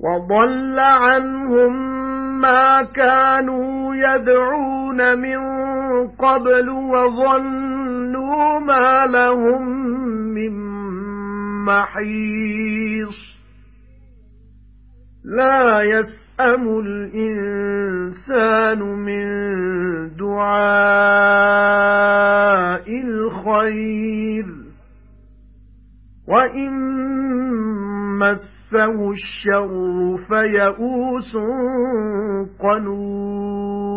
وَضَلَّ عَنْهُمْ مَا كَانُوا يَدْعُونَ مِن قَبْلُ وَظَنُّوا مَا لَهُم مِّن مَّحِيصٍ. لَا يَسْأَمُ الْإِنسَانُ مِن دُعَاءِ الْخَيْرِ. وَإِن مَّسَّهُ الشَّرُّ فَيَئُوسٌ قَنُوطٌ.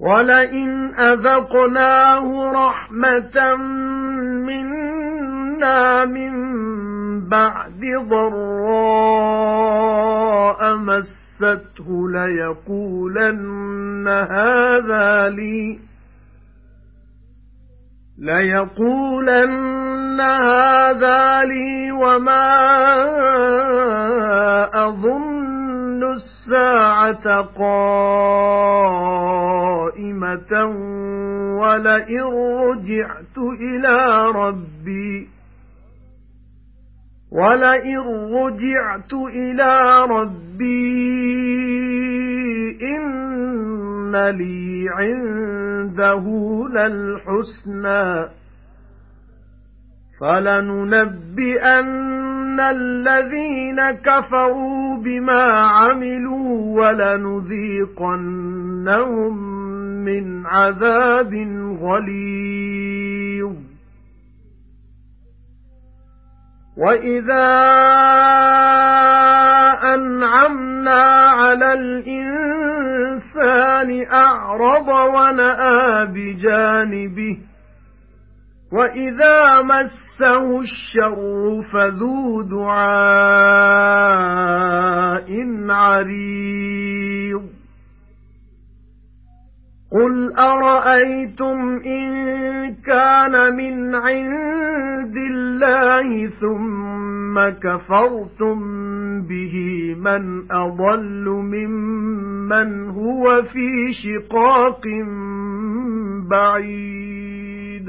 وَلَئِنْ أَذَقْنَاهُ رَحْمَةً مِنَّا مِن بَعْدِ ضَرَّاءٍ مَسَّتْهُ لَيَقُولَنَّ هَذَا لِي لَيَقُولَنَّ هَذَا لِي وَمَا أَظُنُّ السَّاعَةَ قَائِمَةً وَلَئِن رُّجِعْتُ إِلَى رَبِّي وَلَئِن رُّجِعْتُ إِلَى رَبِّي إِنَّ لِي عِندَهُ لَلْحُسْنَى فَلَنُنَبِّئَنَّ الَّذِينَ كَفَرُوا بِمَا عَمِلُوا وَلَنُذِيقَنَّهُم مِّنْ عَذَابٍ غَلِيظٍ وَإِذَا أَنْعَمْنَا عَلَى الْإِنسَانِ أَعْرَضَ وَنَأَىٰ بِجَانِبِهِ. وَإِذَا مَسَّهُ الشَّرُّ فَذُو دُعَاءٍ عَرِيضٍ. قُلْ أَرَأَيْتُمْ إِن كَانَ مِنْ عِندِ اللَّهِ ثُمَّ كَفَرْتُمْ بِهِ مَنْ أَضَلُّ مِمَّنْ هُوَ فِي شِقَاقٍ بَعِيدٍ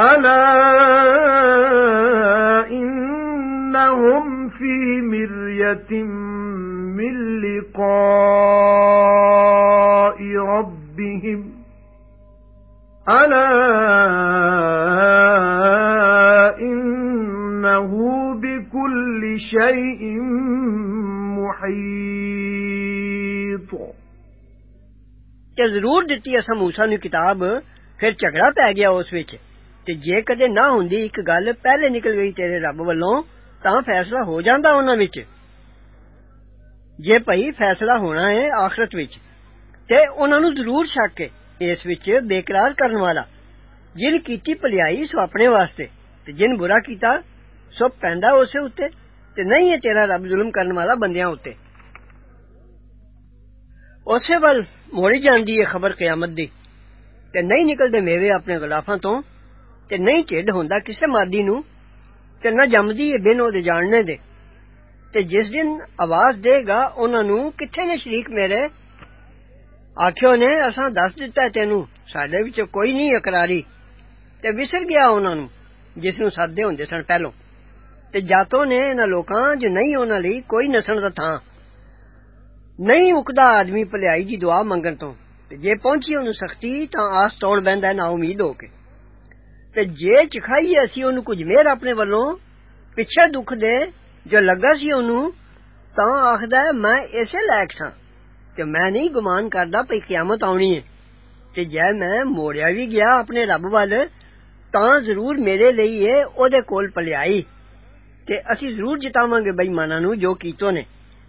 أَلَا إِنَّهُمْ فِي مِرْيَةٍ مِّن لِّقَاءِ رَبِّهِمْ أَلَا إِنَّهُ بِكُلِّ شَيْءٍ مُحِيطٌ ਤੇ ਜ਼ਰੂਰ ਦਿੱਤੀ ਅਸਾਂ موسی ਨੂੰ ਕਿਤਾਬ ਫਿਰ ਝਗੜਾ ਪੈ ਗਿਆ ਉਸ ਵਿੱਚ تے جے کدے نہ ہوندی ایک گل پہلے نکل گئی تیرے رب والوں تاں فیصلہ ہو جاندا انہاں وچ جے پئی فیصلہ ہونا ہے آخرت وچ تے انہاں نو ضرور شک ہے اس وچ بے قرار کرن والا جن کیتی بھلیائی سو اپنے واسطے تے جن برا کیتا سو پیندا اسے اوتے تے نہیں ہے تیرا رب ظلم کرن والا بندیاں اوتے اسے ول موڑی جاندی ہے خبر قیامت دی تے نہیں نکلدے میوے اپنے غلافاں تو تے نہیں ٹھڈ ہوندا کسے مادی نو تے نہ جمدی اے بن اودے جاننے دے تے جس دن آواز دے گا انہاں نو کتھے نے شریک میرے آکھیو نے اساں دس دتا ہے تینو ساڈے وچ کوئی نہیں اقراری تے وسر گیا انہاں نو جس نو سددے ہوندے سن پہلو تے جاتا اے انہاں لوکاں جو نہیں انہاں لئی کوئی نسن دا تھاں نہیں تھکدا آدمی بھلیائی دی دعا منگن تو تے جے پہنچی اونوں سختی تاں آس توڑ بہندا ہے نا امید ہو کے ਤੇ ਜੇ ਚਖਾਈ ਅਸੀਂ ਉਹਨੂੰ ਕੁਝ ਮਿਹਰ ਆਪਣੇ ਵੱਲੋਂ ਪਿੱਛੇ ਦੁੱਖ ਦੇ ਜੋ ਲੱਗਾ ਸੀ ਉਹਨੂੰ ਤਾਂ ਆਖਦਾ ਮੈਂ ਇਸੇ ਲਾਇਕ ਸਾਂ ਤੇ ਮੈਂ ਨਹੀਂ ਗੁਮਾਨ ਕਰਦਾ ਪਈ ਕਿਆਮਤ ਆਉਣੀ ਹੈ ਤੇ ਜੇ ਮੈਂ ਮੋੜਿਆ ਵੀ ਗਿਆ ਆਪਣੇ ਰੱਬ ਵੱਲ ਤਾਂ ਜ਼ਰੂਰ ਮੇਰੇ ਲਈ ਏ ਉਹਦੇ ਕੋਲ ਭਲਾਈ ਤੇ ਅਸੀਂ ਜ਼ਰੂਰ ਜਿਤਾਵਾਂਗੇ ਬੇਈਮਾਨਾਂ ਨੂੰ ਜੋ ਕੀਤੋ ਨੇ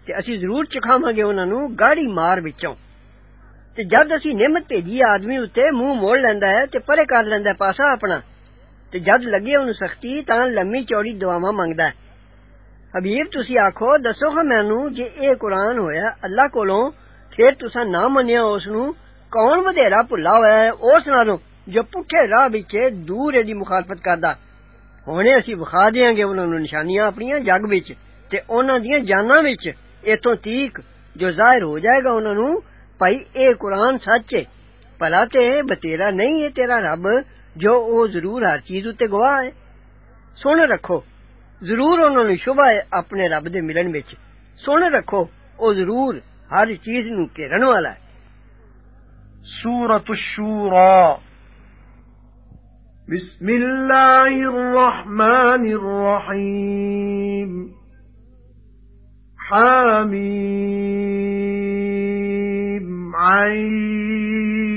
ਤੇ ਅਸੀਂ ਜ਼ਰੂਰ ਚਖਾਵਾਂਗੇ ਉਹਨਾਂ ਨੂੰ ਗਾੜੀ ਮਾਰ ਵਿੱਚੋਂ ਤੇ ਜਦ ਅਸੀਂ ਨਿਮਤ ਭੇਜੀ ਆਦਮੀ ਉੱਤੇ ਮੂੰਹ ਮੋੜ ਲੈਂਦਾ ਹੈ ਤੇ ਪਰੇ ਕਰ ਲੈਂਦਾ ਪਾਸਾ ਆਪਣਾ تے جد لگے اونوں سختی تاں لمبی چوڑی دعاواں منگدا ہے حبیب تسی آکھو دسو ہاں مینوں جے اے قرآن ہویا اللہ کولوں پھر تساں نہ منیا اس نو کون ودھیرا بھلا ہوا ہے اس نالوں جو پٹھے راہ وچ دور دی مخالفت کردا ہونے اسی وکھا دیاں گے انہاں نوں نشانیاں اپنیاں جگ وچ تے انہاں دیاں جاناں وچ ایتھوں تیک جو ظاہر ہو جائے گا انہاں نوں بھائی اے قرآن سچ ہے بھلا تے بتیرا نہیں ہے تیرا رب جو او ضرور ہر چیز اتے گواہ ہے سن رکھو، ضرور انہوں نے شبہ ہے اپنے رب دے ملن وچ۔ سن رکھو او ضرور ہر چیز نو گھیرن والا ہے۔ سورة الشورى بسم الله الرحمن الرحيم حاميم عين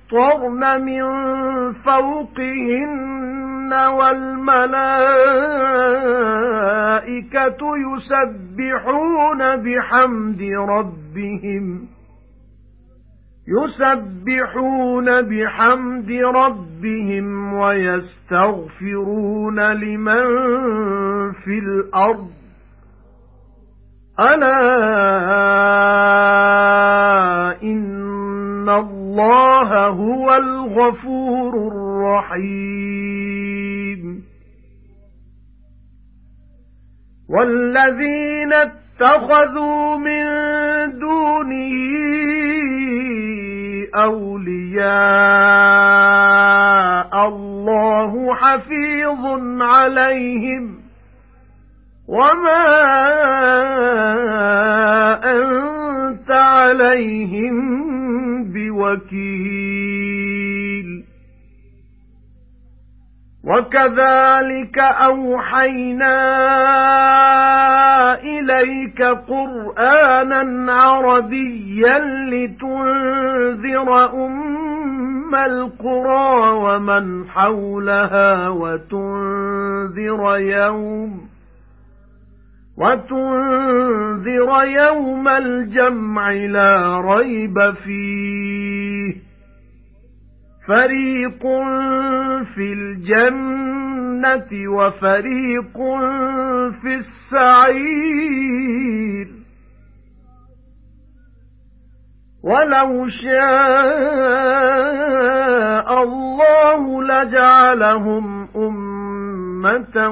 من فوقهن والملائكة يسبحون بحمد ربهم يُسَبِّحُونَ بِحَمْدِ رَبِّهِمْ وَيَسْتَغْفِرُونَ لِمَن فِي الْأَرْضِ أَلَا إِنَّ اللَّهَ هُوَ الْغَفُورُ الرَّحِيمُ. وَالَّذِينَ اتَّخَذُوا مِن دُونِهِ أَوْلِيَاءَ اللَّهُ حَفِيظٌ عَلَيْهِمْ. وَمَا أَنْتَ عَلَيْهِمْ بِوَكِيلٍ. وَكَذَلِكَ أَوْحَيْنَا إِلَيْكَ قُرْآنًا عَرَبِيًّا لِتُنذِرَ أُمَّ الْقُرَى وَمَنْ حَوْلَهَا وَتُنذِرَ يَوْمَ وَتُنذِرَ يَوْمَ الْجَمْعِ لَا رَيْبَ فِيهِ. فَرِيقٌ فِي الْجَنَّةِ وَفَرِيقٌ فِي السَّعِيرِ. وَلَوْ شَاءَ اللَّهُ لَجَعَلَهُمْ أُمَّةً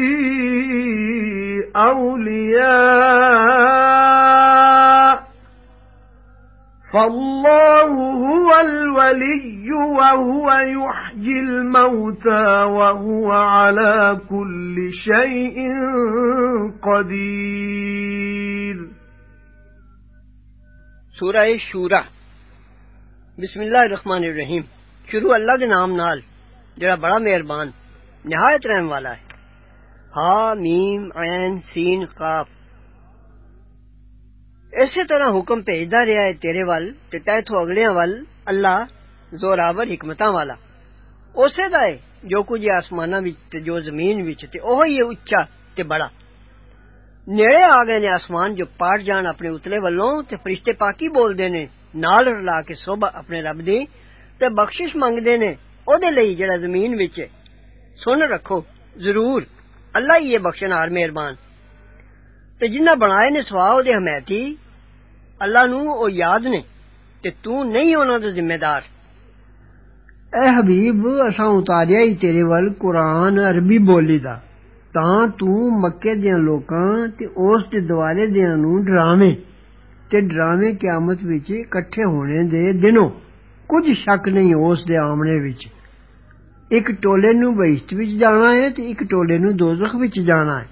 أَوْلِيَاءَ. فَاللَّهُ هُوَ الْوَلِيُّ وَهُوَ يُحْيِي الْمَوْتَى وَهُوَ عَلَى كُلِّ شَيْءٍ قَدِيرٌ. سورہ شورا. بسم اللہ الرحمن الرحیم. شروع اللہ دے نام نال جڑا بڑا مہربان نہایت رحم والا ہے. ہا، میم، عین، سین، قاف۔ اسی طرح حکم بھیجدا رہا ہے تیرے ول، تے تو اگلے وال، اللہ زوراور حکمتاں والا۔ اسے دا ہے، جو کچھ آسماناں وچ تے جو زمین وچ تے اوہی ہے اونچا تے بڑا۔ نیڑے آ گئے نے آسمان جو پاٹ جان اپنے اتلے والوں، تے فرشتے پاکی بولدے نے، نال رلا کے صبح اپنے رب دی، تے بخشش منگدے نے، اودے لئی جڑا زمین وچ سن رکھو، ضرور۔ اللہ ہی ہے بخشن ہار مہربان تے جنہاں بنائے نے سوا دے حمایتی اللہ نو او یاد نے تے تو نہیں انہاں دا ذمہ دار اے حبیب اساں اتاریا ہی تیرے ول قرآن عربی بولی دا تاں تو مکے دیاں لوکاں تے اس دے دوالے دیاں نو ڈراویں تے ڈراویں قیامت وچ اکٹھے ہونے دے دنوں کچھ شک نہیں اس دے آونے وچ ਇੱਕ ਟੋਲੇ ਨੂੰ ਬਹਿਸ਼ਤ ਵਿੱਚ ਜਾਣਾ ਹੈ ਤੇ ਇੱਕ ਟੋਲੇ ਨੂੰ ਦੋਜ਼ਖ ਵਿੱਚ ਜਾਣਾ ਹੈ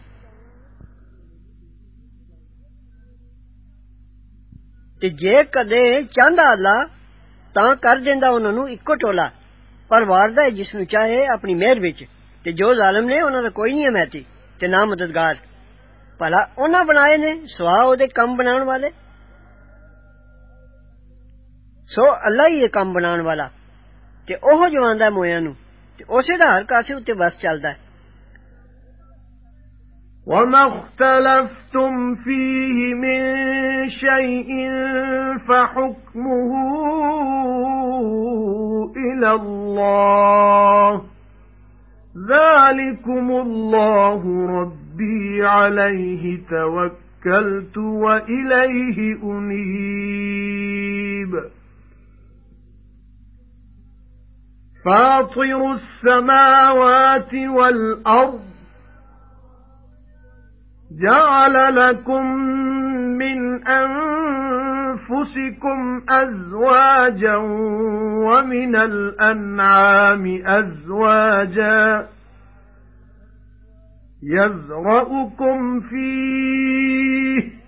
ਤੇ ਜੇ ਕਦੇ ਚਾਹੁੰਦਾ ਅੱਲਾ ਤਾਂ ਕਰ ਦਿੰਦਾ ਉਹਨਾਂ ਨੂੰ ਇੱਕੋ ਟੋਲਾ ਪਰ ਵਾਰਦਾ ਹੈ ਜਿਸ ਨੂੰ ਚਾਹੇ ਆਪਣੀ ਮਿਹਰ ਵਿੱਚ ਤੇ ਜੋ ਜ਼ਾਲਮ ਨੇ ਉਹਨਾਂ ਦਾ ਕੋਈ ਨਹੀਂ ਹਮਾਇਤੀ ਤੇ ਨਾ ਮਦਦਗਾਰ ਭਲਾ ਉਹਨਾਂ ਬਣਾਏ ਨੇ ਸਵਾ ਉਹਦੇ ਕੰਮ ਬਣਾਉਣ ਵਾਲੇ ਸੋ ਅੱਲਾ ਹੀ ਇਹ ਕੰਮ ਬਣਾਉਣ ਵਾਲਾ ਤੇ ਉਹ ਜਵਾਂਦਾ ਮੋਇਆਂ ਨੂੰ ਤੇ ਉਸੇ ਦਾ ਹਰ ਕਾਸੇ ਉੱਤੇ ਬਸ ਚੱਲਦਾ ਹੈ وما اختلفتم فيه من شيء فحكمه إلى الله ذلكم الله ربي عليه توكلت وإليه أنيب فاطر السماوات والأرض جعل لكم من أنفسكم أزواجا ومن الأنعام أزواجا يذرأكم فيه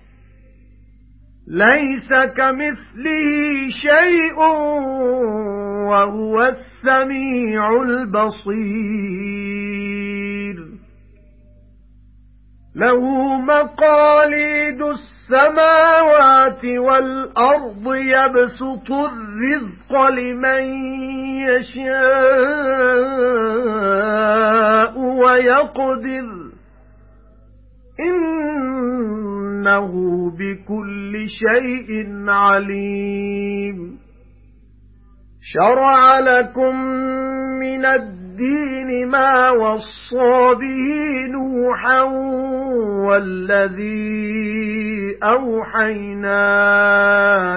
لَيْسَ كَمِثْلِهِ شَيْءٌ وَهُوَ السَّمِيعُ الْبَصِيرُ. لَهُ مَقَالِيدُ السَّمَاوَاتِ وَالْأَرْضِ يَبْسُطُ الرِّزْقَ لِمَن يَشَاءُ وَيَقْدِرُ. إِنَّهُ بِكُلِّ شَيْءٍ عَلِيمٌ شَرَعَ لَكُم مِّنَ الدِّينِ مَا وَصَّى بِهِ نُوحًا وَالَّذِي أَوْحَيْنَا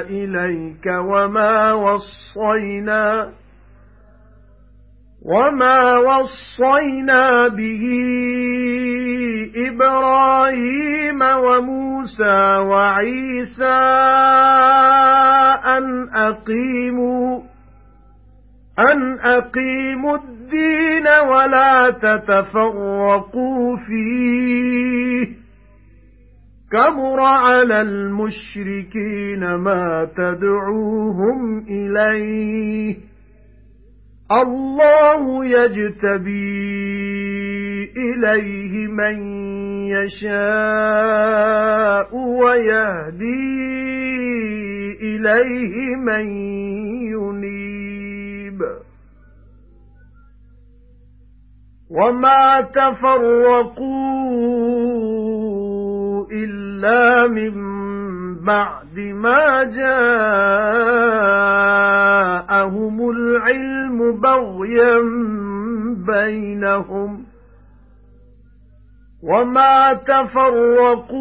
إِلَيْكَ وَمَا وَصَّيْنَا وَمَا وَصَّيْنَا بِهِ إِبْرَاهِيمَ وَمُوسَى وَعِيسَى أَنْ أَقِيمُوا أَنْ أَقِيمُوا الدِّينَ وَلَا تَتَفَرَّقُوا فِيهِ كَبُرَ عَلَى الْمُشْرِكِينَ مَا تَدْعُوهُمْ إِلَيْهِ اللَّهُ يَجْتَبِي إِلَيْهِ مَن يَشَاءُ وَيَهْدِي إِلَيْهِ مَن يُنِيبُ. وَمَا تَفَرَّقُوا إِلَّا مِن بَعْدِ مَا جَاءَهُمُ الْعِلْمُ بَغْيًا بَيْنَهُمْ وَمَا تَفَرَّقُوا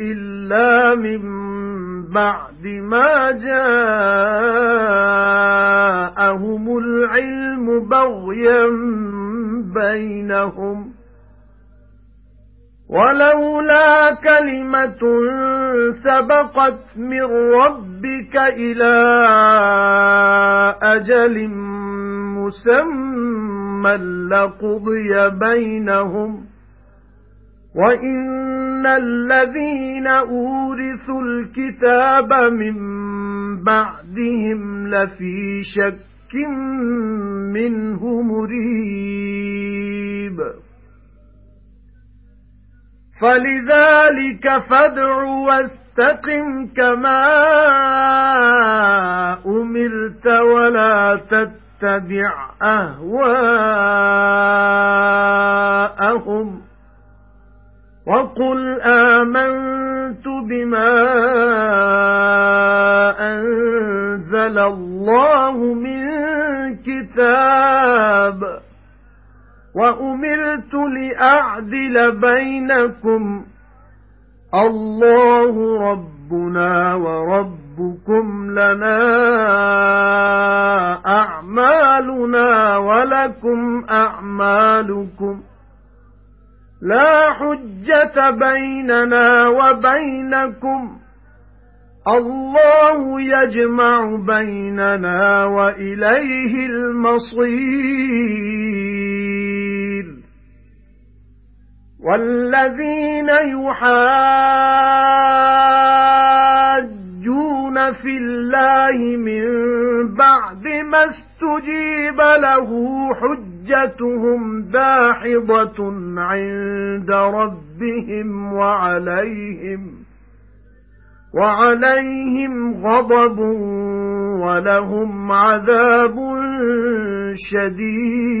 إِلَّا مِن بَعْدِ مَا جَاءَهُمُ الْعِلْمُ بَغْيًا بَيْنَهُمْ وَلَوْلَا كَلِمَةٌ سَبَقَتْ مِنْ رَبِّكَ إِلَى أَجَلٍ مُّسَمًّى لَّقُضِيَ بَيْنَهُمْ وَإِنَّ الَّذِينَ أُورِثُوا الْكِتَابَ مِن بَعْدِهِمْ لَفِي شَكٍّ مِّنْهُ مُرِيبٍ. فَلِذَلِكَ فَادْعُ وَاسْتَقِمْ كَمَا أُمِرْتَ وَلَا تَتَّبِعْ أَهْوَاءَهُمْ وَقُلْ آمَنْتُ بِمَا أَنزَلَ اللَّهُ مِنْ كِتَابٍ وَأُمِرْتُ لِأَعْدِلَ بَيْنَكُمْ. اللَّهُ رَبُّنَا وَرَبُّكُمْ لَنَا أَعْمَالُنَا وَلَكُمْ أَعْمَالُكُمْ. لَا حُجَّةَ بَيْنَنَا وَبَيْنَكُمْ. اللَّهُ يَجْمَعُ بَيْنَنَا وَإِلَيْهِ الْمَصِيرُ. وَالَّذِينَ يُحَاجُّونَ فِي اللَّهِ مِن بَعْدِ مَا اسْتُجِيبَ لَهُ حُجَّتُهُمْ دَاحِضَةٌ عِندَ رَبِّهِمْ وَعَلَيْهِمْ وَعَلَيْهِمْ غَضَبٌ وَلَهُمْ عَذَابٌ شَدِيدٌ.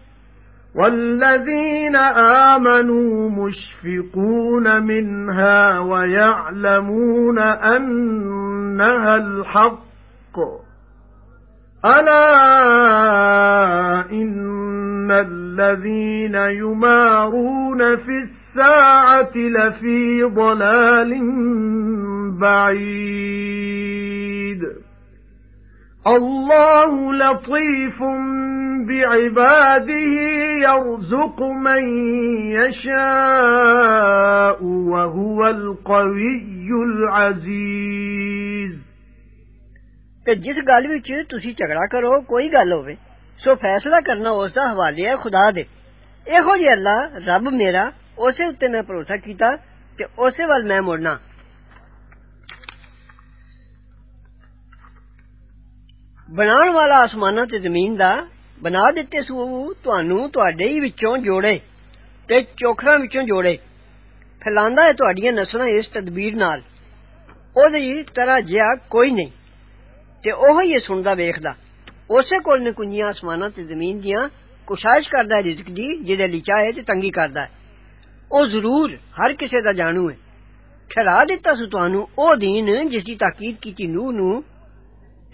وَالَّذِينَ آمَنُوا مُشْفِقُونَ مِنْهَا وَيَعْلَمُونَ أَنَّهَا الْحَقُّ. أَلَا إِنَّ الَّذِينَ يُمَارُونَ فِي السَّاعَةِ لَفِي ضَلَالٍ بَعِيدٍ. اللَّهُ لَطِيفٌ بِعِبَادِهِ يَرْزُقُ مَن يَشَاءُ وَهُوَ الْقَوِيُّ الْعَزِيزُ ਤੇ ਜਿਸ ਗੱਲ ਵਿੱਚ ਤੁਸੀਂ ਝਗੜਾ ਕਰੋ ਕੋਈ ਗੱਲ ਹੋਵੇ ਸੋ ਫੈਸਲਾ ਕਰਨਾ ਉਸ ਦਾ ਹਵਾਲੇ ਹੈ ਖੁਦਾ ਦੇ ਇਹੋ ਜਿਹਾ ਅੱਲਾ ਰੱਬ ਮੇਰਾ ਉਸੇ ਉੱਤੇ ਮੈਂ ਭਰੋਸਾ ਕੀਤਾ ਤੇ ਉਸੇ ਵੱਲ ਮੈਂ ਮੁੜਨਾ ਬਣਾਉਣ ਵਾਲਾ ਆਸਮਾਨਾਂ ਤੇ ਜ਼ਮੀਨ ਦਾ ਬਣਾ ਦਿੱਤੇ ਸੂ ਤੁਹਾਨੂੰ ਤੁਹਾਡੇ ਹੀ ਵਿੱਚੋਂ ਜੋੜੇ ਤੇ ਚੋਖਰਾਂ ਵਿੱਚੋਂ ਜੋੜੇ ਫੈਲਾਂਦਾ ਹੈ ਤੁਹਾਡੀਆਂ ਨਸਲਾਂ ਇਸ ਤਦਬੀਰ ਨਾਲ ਉਹਦੀ ਤਰ੍ਹਾਂ ਜਿਹਾ ਕੋਈ ਨਹੀਂ ਤੇ ਉਹ ਹੀ ਸੁਣਦਾ ਵੇਖਦਾ ਉਸੇ ਕੋਲ ਨੇ ਕੁੰਜੀਆਂ ਆਸਮਾਨਾਂ ਤੇ ਜ਼ਮੀਨ ਦੀਆਂ ਕੁਸ਼ਾਇਸ਼ ਕਰਦਾ ਹੈ ਰਿਜ਼ਕ ਦੀ ਜਿਹਦੇ ਲਈ ਚਾਹੇ ਤੇ ਤੰਗੀ ਕਰਦਾ ਹੈ ਉਹ ਜ਼ਰੂਰ ਹਰ ਕਿਸੇ ਦਾ ਜਾਣੂ ਹੈ ਖਿਲਾ ਦਿੱਤਾ ਸੂ ਤੁਹਾਨੂੰ ਉਹ ਦੀਨ ਜਿਸ ਦੀ ਤਾਕੀਦ ਕੀਤੀ ਨੂਹ ਨੂੰ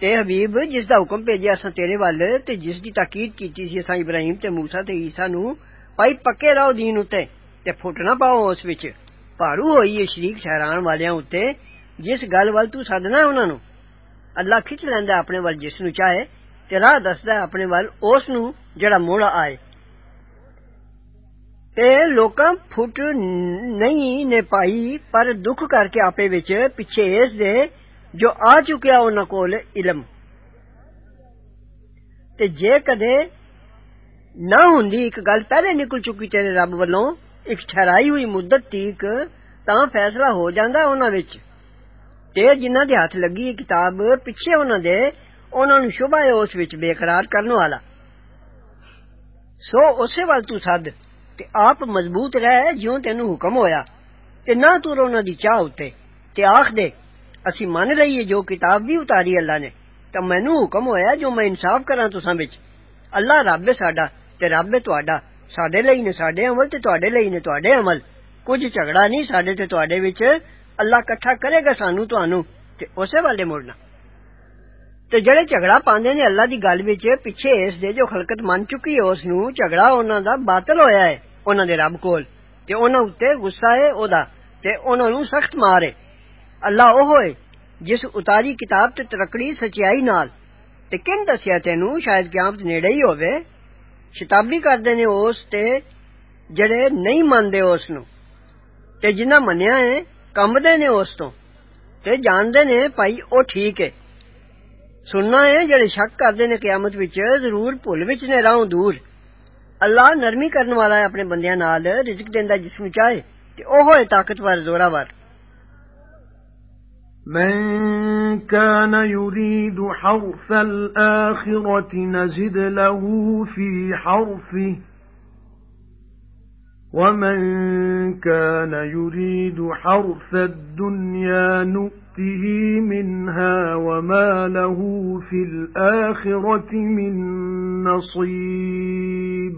تے حبیب جس دا حکم بھیجیا اساں تیرے ول تے جس دی تاکید کیتی سی اساں ابراہیم تے موسی تے عیسی نو بھائی پکے رہو دین اُتے تے پھٹ نہ پاؤ اس وچ پاڑو ہوئی اے شریک ٹھہران والیاں اُتے جس گل ول تو سدنا انہاں نو اللہ کھچ لیندا اپنے ول جس نو چاہے تے راہ دسدا اپنے ول اس نو جڑا موڑ آئے تے لوکاں پھٹ نہیں نے پائی پر دکھ کر کے آپے وچ پیچھے اس دے ਜੋ ਆ ਚੁੱਕਿਆ ਉਹਨਾਂ ਕੋਲ ਇਲਮ ਤੇ ਜੇ ਕਦੇ ਨਾ ਹੁੰਦੀ ਇੱਕ ਗੱਲ ਪਹਿਲੇ ਨਿਕਲ ਚੁੱਕੀ ਤੇਰੇ ਰੱਬ ਵੱਲੋਂ ਇੱਕ ਠਹਿਰਾਈ ਹੋਈ ਮੁੱਦਤ ਤੀਕ ਤਾਂ ਫੈਸਲਾ ਹੋ ਜਾਂਦਾ ਉਹਨਾਂ ਵਿੱਚ ਤੇ ਜਿਨ੍ਹਾਂ ਦੇ ਹੱਥ ਲੱਗੀ ਕਿਤਾਬ ਪਿੱਛੇ ਉਹਨਾਂ ਦੇ ਉਹਨਾਂ ਨੂੰ ਸ਼ੁਭਾ ਹੈ ਉਸ ਵਿੱਚ ਬੇਕਰਾਰ ਕਰਨ ਵਾਲਾ ਸੋ ਉਸੇ ਵੱਲ ਤੂੰ ਸੱਦ ਤੇ ਆਪ ਮਜ਼ਬੂਤ ਰਹਿ ਜਿਉਂ ਤੈਨੂੰ ਹੁਕਮ ਹੋਇਆ ਤੇ ਨਾ ਤੂੰ ਉਹਨਾਂ ਦੀ ਚਾਹ ਉੱਤੇ ਤੇ ਆਖ ਦੇ اسی من رہیے جو کتاب بھی اتاری اللہ نے۔ تو مینو حکم ہویا جو میں انصاف کراں تساں وچ۔ اللہ رب ہے ساڈا رب ہے تہاڈا ساڈے لئی نے ساڈے عمل تے تہاڈے لئی نے تہاڈے عمل۔ کچھ جھگڑا نہیں ساڈے تے تہاڈے وچ۔ اللہ کٹھا کرے گا سانو تانوں تے اسے والے مڑنا۔ تے جڑے جھگڑا پاندے نے اللہ دی گل وچ، پیچھے اس دے جو خلقت من چکی ہے، اس نو جھگڑا انہاں دا باطل ہویا ہے، انہاں دے رب کول۔ تے انہاں اوتے غصہ ہے او دا، تے انہاں نو سخت مار اللہ او ہوئے، جس اتاری کتاب تے ترکڑی سچیائی نال۔ تے کن دسیا تینوں شاید قیامت نیڑے ہی ہووے۔ شتابی کردے نے اس تے جڑے نہیں مندے اس نو۔ تے جنہ منیا ہے کم نے اس تو۔ تے جاندے نے پائی او ٹھیک ہے۔ سننا ہے، جڑے شک کر نے قیامت وچ، ضرور بھول وچ نے راہوں دور۔ اللہ نرمی کرنے والا ہے اپنے بندیاں نال، رزق دیندا جس نو چاہے۔ تے او ہوئے طاقتور زوراور۔ من كان يريد حرث الآخرة نزد له في حرثه. وَمَن كَانَ يُرِيدُ حَرْثَ الدُّنْيَا نُؤْتِهِ مِنْهَا وَمَا لَهُ فِي الْآخِرَةِ مِنْ نَصِيبٍ.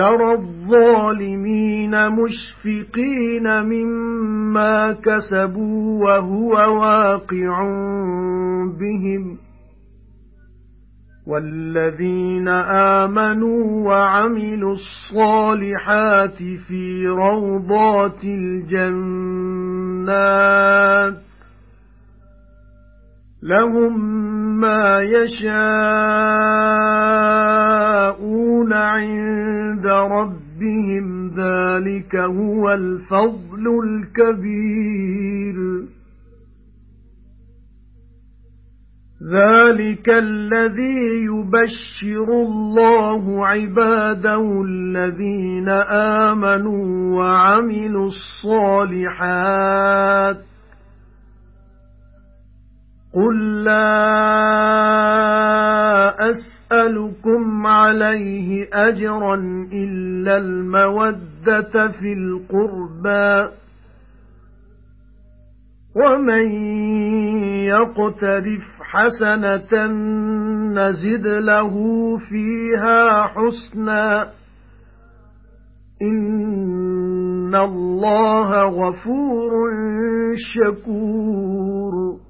تَرَى الظَّالِمِينَ مُشْفِقِينَ مِمَّا كَسَبُوا وَهُوَ وَاقِعٌ بِهِمْ. وَالَّذِينَ آمَنُوا وَعَمِلُوا الصَّالِحَاتِ فِي رَوْضَاتِ الْجَنَّاتِ لَهُم مَّا يَشَاءُونَ عِندَ رَبِّهِمْ ذَلِكَ هُوَ الْفَضْلُ الْكَبِيرُ. ذَلِكَ الَّذِي يُبَشِّرُ اللَّهُ عِبَادَهُ الَّذِينَ آمَنُوا وَعَمِلُوا الصَّالِحَاتِ قُل لَّا أَسْأَلُكُمْ عَلَيْهِ أَجْرًا إِلَّا الْمَوَدَّةَ فِي الْقُرْبَى وَمَن يَقْتَرِفْ حَسَنَةً نَّزِدْ لَهُ فِيهَا حُسْنًا إِنَّ اللَّهَ غَفُورٌ شَكُورٌ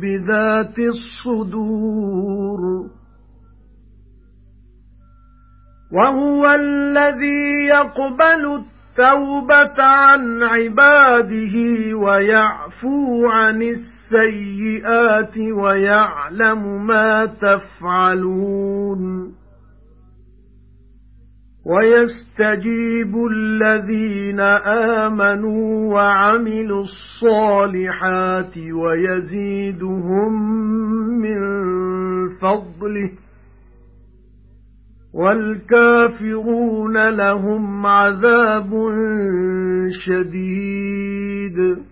بِذَاتِ الصُّدُورِ. وَهُوَ الَّذِي يَقْبَلُ التَّوْبَةَ عَنْ عِبَادِهِ وَيَعْفُو عَنِ السَّيِّئَاتِ وَيَعْلَمُ مَا تَفْعَلُونَ. وَيَسْتَجِيبُ الَّذِينَ آمَنُوا وَعَمِلُوا الصَّالِحَاتِ وَيَزِيدُهُم مِّن فَضْلِهِ وَالْكَافِرُونَ لَهُمْ عَذَابٌ شَدِيدٌ.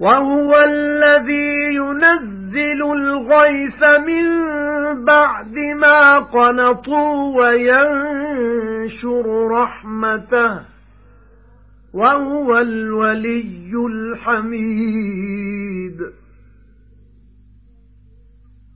وَهُوَ الَّذِي يُنَزِّلُ الْغَيْثَ مِن بَعْدِ مَا قَنَطُوا وَيَنشُرُ رَحْمَتَهُ. وَهُوَ الْوَلِيُّ الْحَمِيدُ.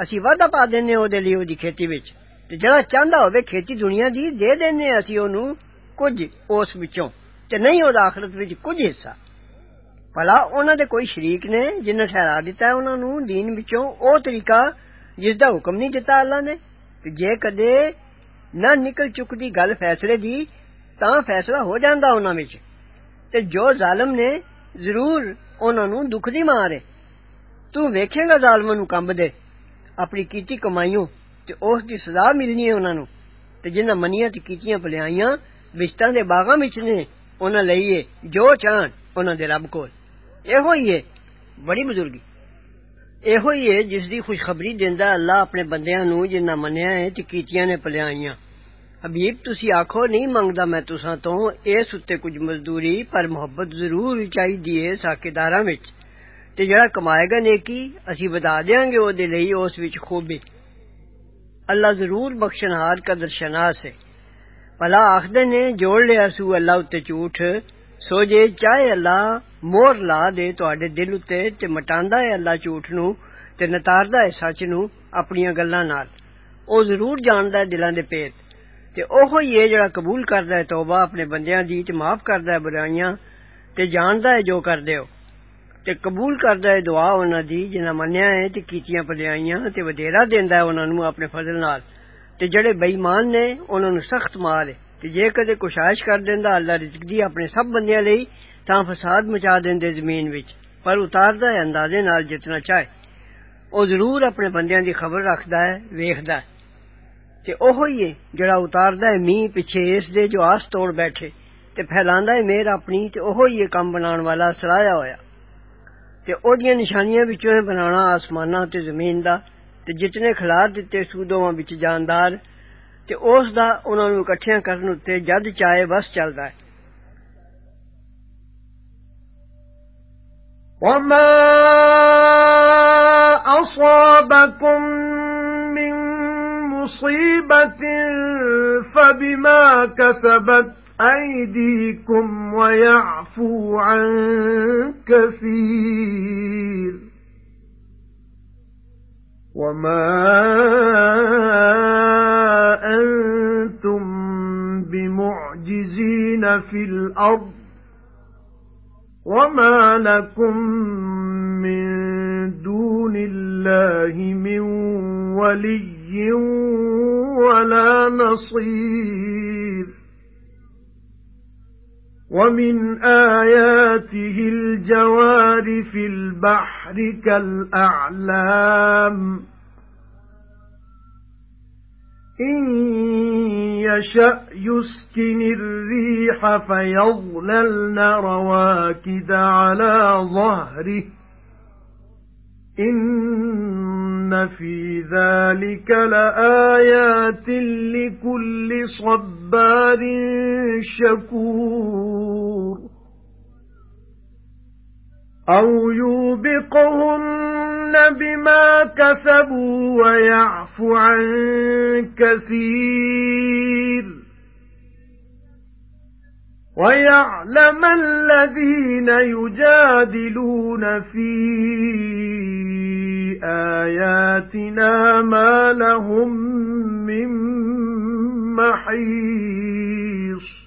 اسی وعدہ پا دینے او دے لیے او دی کھیتی وچ تے جڑا چاہندا ہوے کھیتی دنیا دی دے دینے اسی اونوں کچھ اس وچوں تے نہیں او دا آخرت وچ کچھ حصہ بھلا انہاں دے کوئی شریک نے جنہاں ٹھہرا ہے انہاں دین وچوں او طریقہ جس دا حکم نہیں دتا اللہ نے تے جے کدے نہ نکل چکدی گل فیصلے دی تا فیصلہ ہو جاندا انہاں وچ تے جو ظالم نے ضرور انہاں نوں دکھ دی مارے تو ویکھے گا ظالم نو کمب دے ਆਪਣੀ ਕੀਤੀ ਕਮਾਈਓ ਤੇ ਉਸ ਦੀ ਸਜ਼ਾ ਮਿਲਣੀ ਹੈ ਉਹਨਾਂ ਨੂੰ ਤੇ ਜਿਨ੍ਹਾਂ ਮਨੀਆਂ ਤੇ ਕੀਤੀਆਂ ਭਲਾਈਆਂ ਵਿਸ਼ਤਾਂ ਦੇ ਬਾਗਾਂ ਵਿੱਚ ਨੇ ਉਹਨਾਂ ਲਈਏ ਜੋ ਚਾਹਣ ਉਹਨਾਂ ਦੇ ਰੱਬ ਕੋਲ ਇਹੋ ਹੀ ਹੈ ਬੜੀ ਬਜ਼ੁਰਗੀ ਇਹੋ ਹੀ ਹੈ ਜਿਸ ਦੀ ਖੁਸ਼ਖਬਰੀ ਦਿੰਦਾ ਅੱਲਾ ਆਪਣੇ ਬੰਦਿਆਂ ਨੂੰ ਜਿਨ੍ਹਾਂ ਮੰਨਿਆ ਹੈ ਤੇ ਕੀਤੀਆਂ ਨੇ ਭਲਾਈਆਂ ਹਬੀਬ ਤੁਸੀਂ ਆਖੋ ਨਹੀਂ ਮੰਗਦਾ ਮੈਂ ਤੁਸਾਂ ਤੋਂ ਇਸ ਉੱਤੇ ਕੁਝ ਮਜ਼ਦੂਰੀ ਪਰ ਮੁਹੱਬਤ ਜ਼ਰੂਰ ਚਾਹੀਦੀ ਏ ਸਾਕੇਦਾਰਾਂ ਵਿੱਚ ਤੇ ਜਿਹੜਾ ਕਮਾਏਗਾ ਨੇਕੀ ਅਸੀਂ ਵਧਾ ਦੇਾਂਗੇ ਉਹਦੇ ਲਈ ਉਸ ਵਿੱਚ ਖੂਬੀ ਅੱਲਾ ਜ਼ਰੂਰ ਬਖਸ਼ਣਹਾਰ ਕਦਰ ਸ਼ਨਾਸ ਹੈ ਭਲਾ ਆਖਦੇ ਨੇ ਜੋੜ ਲਿਆ ਸੂ ਅੱਲਾ ਉੱਤੇ ਝੂਠ ਸੋ ਜੇ ਚਾਹੇ ਅੱਲਾ ਮੋਹਰ ਲਾ ਦੇ ਤੁਹਾਡੇ ਦਿਲ ਉੱਤੇ ਤੇ ਮਟਾਂਦਾ ਹੈ ਅੱਲਾ ਝੂਠ ਨੂੰ ਤੇ ਨਤਾਰਦਾ ਹੈ ਸੱਚ ਨੂੰ ਆਪਣੀਆਂ ਗੱਲਾਂ ਨਾਲ ਉਹ ਜ਼ਰੂਰ ਜਾਣਦਾ ਹੈ ਦਿਲਾਂ ਦੇ ਪੇਤ ਤੇ ਉਹ ਹੀ ਹੈ ਜਿਹੜਾ ਕਬੂਲ ਕਰਦਾ ਹੈ ਤੌਬਾ ਆਪਣੇ ਬੰਦਿਆਂ ਦੀ ਤੇ ਮਾਫ ਕਰਦਾ ਹੈ ਬੁਰਾਈਆਂ ਤੇ ਜਾਣਦਾ ਹੈ ਜੋ ਕਰਦੇ ਹੋ ਤੇ ਕਬੂਲ ਕਰਦਾ ਹੈ ਦੁਆ ਉਹਨਾਂ ਦੀ ਜਿਨ੍ਹਾਂ ਮੰਨਿਆ ਹੈ ਤੇ ਕੀਤੀਆਂ ਭਲਾਈਆਂ ਤੇ ਵਧੇਰਾ ਦਿੰਦਾ ਹੈ ਉਹਨਾਂ ਨੂੰ ਆਪਣੇ ਫਜ਼ਲ ਨਾਲ ਤੇ ਜਿਹੜੇ ਬੇਈਮਾਨ ਨੇ ਉਹਨਾਂ ਨੂੰ ਸਖਤ ਮਾਰ ਹੈ ਤੇ ਜੇ ਕਦੇ ਕੁਸ਼ਾਇਸ਼ ਕਰ ਦਿੰਦਾ ਅੱਲਾ ਰਿਜ਼ਕ ਦੀ ਆਪਣੇ ਸਭ ਬੰਦਿਆਂ ਲਈ ਤਾਂ ਫਸਾਦ ਮਚਾ ਦਿੰਦੇ ਜ਼ਮੀਨ ਵਿੱਚ ਪਰ ਉਤਾਰਦਾ ਹੈ ਅੰਦਾਜ਼ੇ ਨਾਲ ਜਿਤਨਾ ਚਾਹੇ ਉਹ ਜ਼ਰੂਰ ਆਪਣੇ ਬੰਦਿਆਂ ਦੀ ਖਬਰ ਰੱਖਦਾ ਹੈ ਵੇਖਦਾ ਹੈ ਤੇ ਉਹ ਹੀ ਹੈ ਜਿਹੜਾ ਉਤਾਰਦਾ ਹੈ ਮੀਂਹ ਪਿੱਛੇ ਇਸ ਦੇ ਜੋ ਆਸ ਤੋੜ ਬੈਠੇ ਤੇ ਫੈਲਾਉਂਦਾ ਹੈ ਮੇਰ ਆਪਣੀ ਤੇ ਉਹ ਹੀ ਹੈ ਕੰਮ ਬਣਾਉਣ ਵਾਲਾ ਸਲਾਇਆ ਹੋਇਆ ਤੇ ਉਹਦੀਆਂ ਨਿਸ਼ਾਨੀਆਂ ਵਿੱਚੋਂ ਹੈ ਬਣਾਉਣਾ ਆਸਮਾਨਾਂ ਤੇ ਜ਼ਮੀਨ ਦਾ ਤੇ ਜਿਤਨੇ ਖਿਲਾਰ ਦਿੱਤੇ ਸੂਦੋਵਾਂ ਵਿੱਚ ਜਾਨਦਾਰ ਤੇ ਉਸ ਦਾ ਉਹਨਾਂ ਨੂੰ ਇਕੱਠਿਆਂ ਕਰਨ ਉੱਤੇ ਜਦ ਚਾਹੇ ਬਸ ਚੱਲਦਾ ਹੈ وما أصابكم من مصيبة فبما كسبت أيديكم ويعفو عن كثير. وما أنتم بمعجزين في الأرض وما لكم من دون الله من ولي ولا نصير. وَمِنْ آيَاتِهِ الْجَوَارِ فِي الْبَحْرِ كَالْأَعْلَامِ. إِن يَشَأْ يُسْكِنِ الرِّيحَ فَيَظْلَلْنَ رَوَاكِدَ عَلَى ظَهْرِهِ. إِنَّ فِي ذَلِكَ لَآيَاتٍ لِكُلِّ صَبَّارٍ شَكُورٍ أَوْ يُوبِقْهُنَّ بِمَا كَسَبُوا وَيَعْفُ عَن كَثِيرٍ وَيَعْلَمَ الَّذِينَ يُجَادِلُونَ فِي آيَاتِنَا مَا لَهُم مِّن مَّحِيصٍ.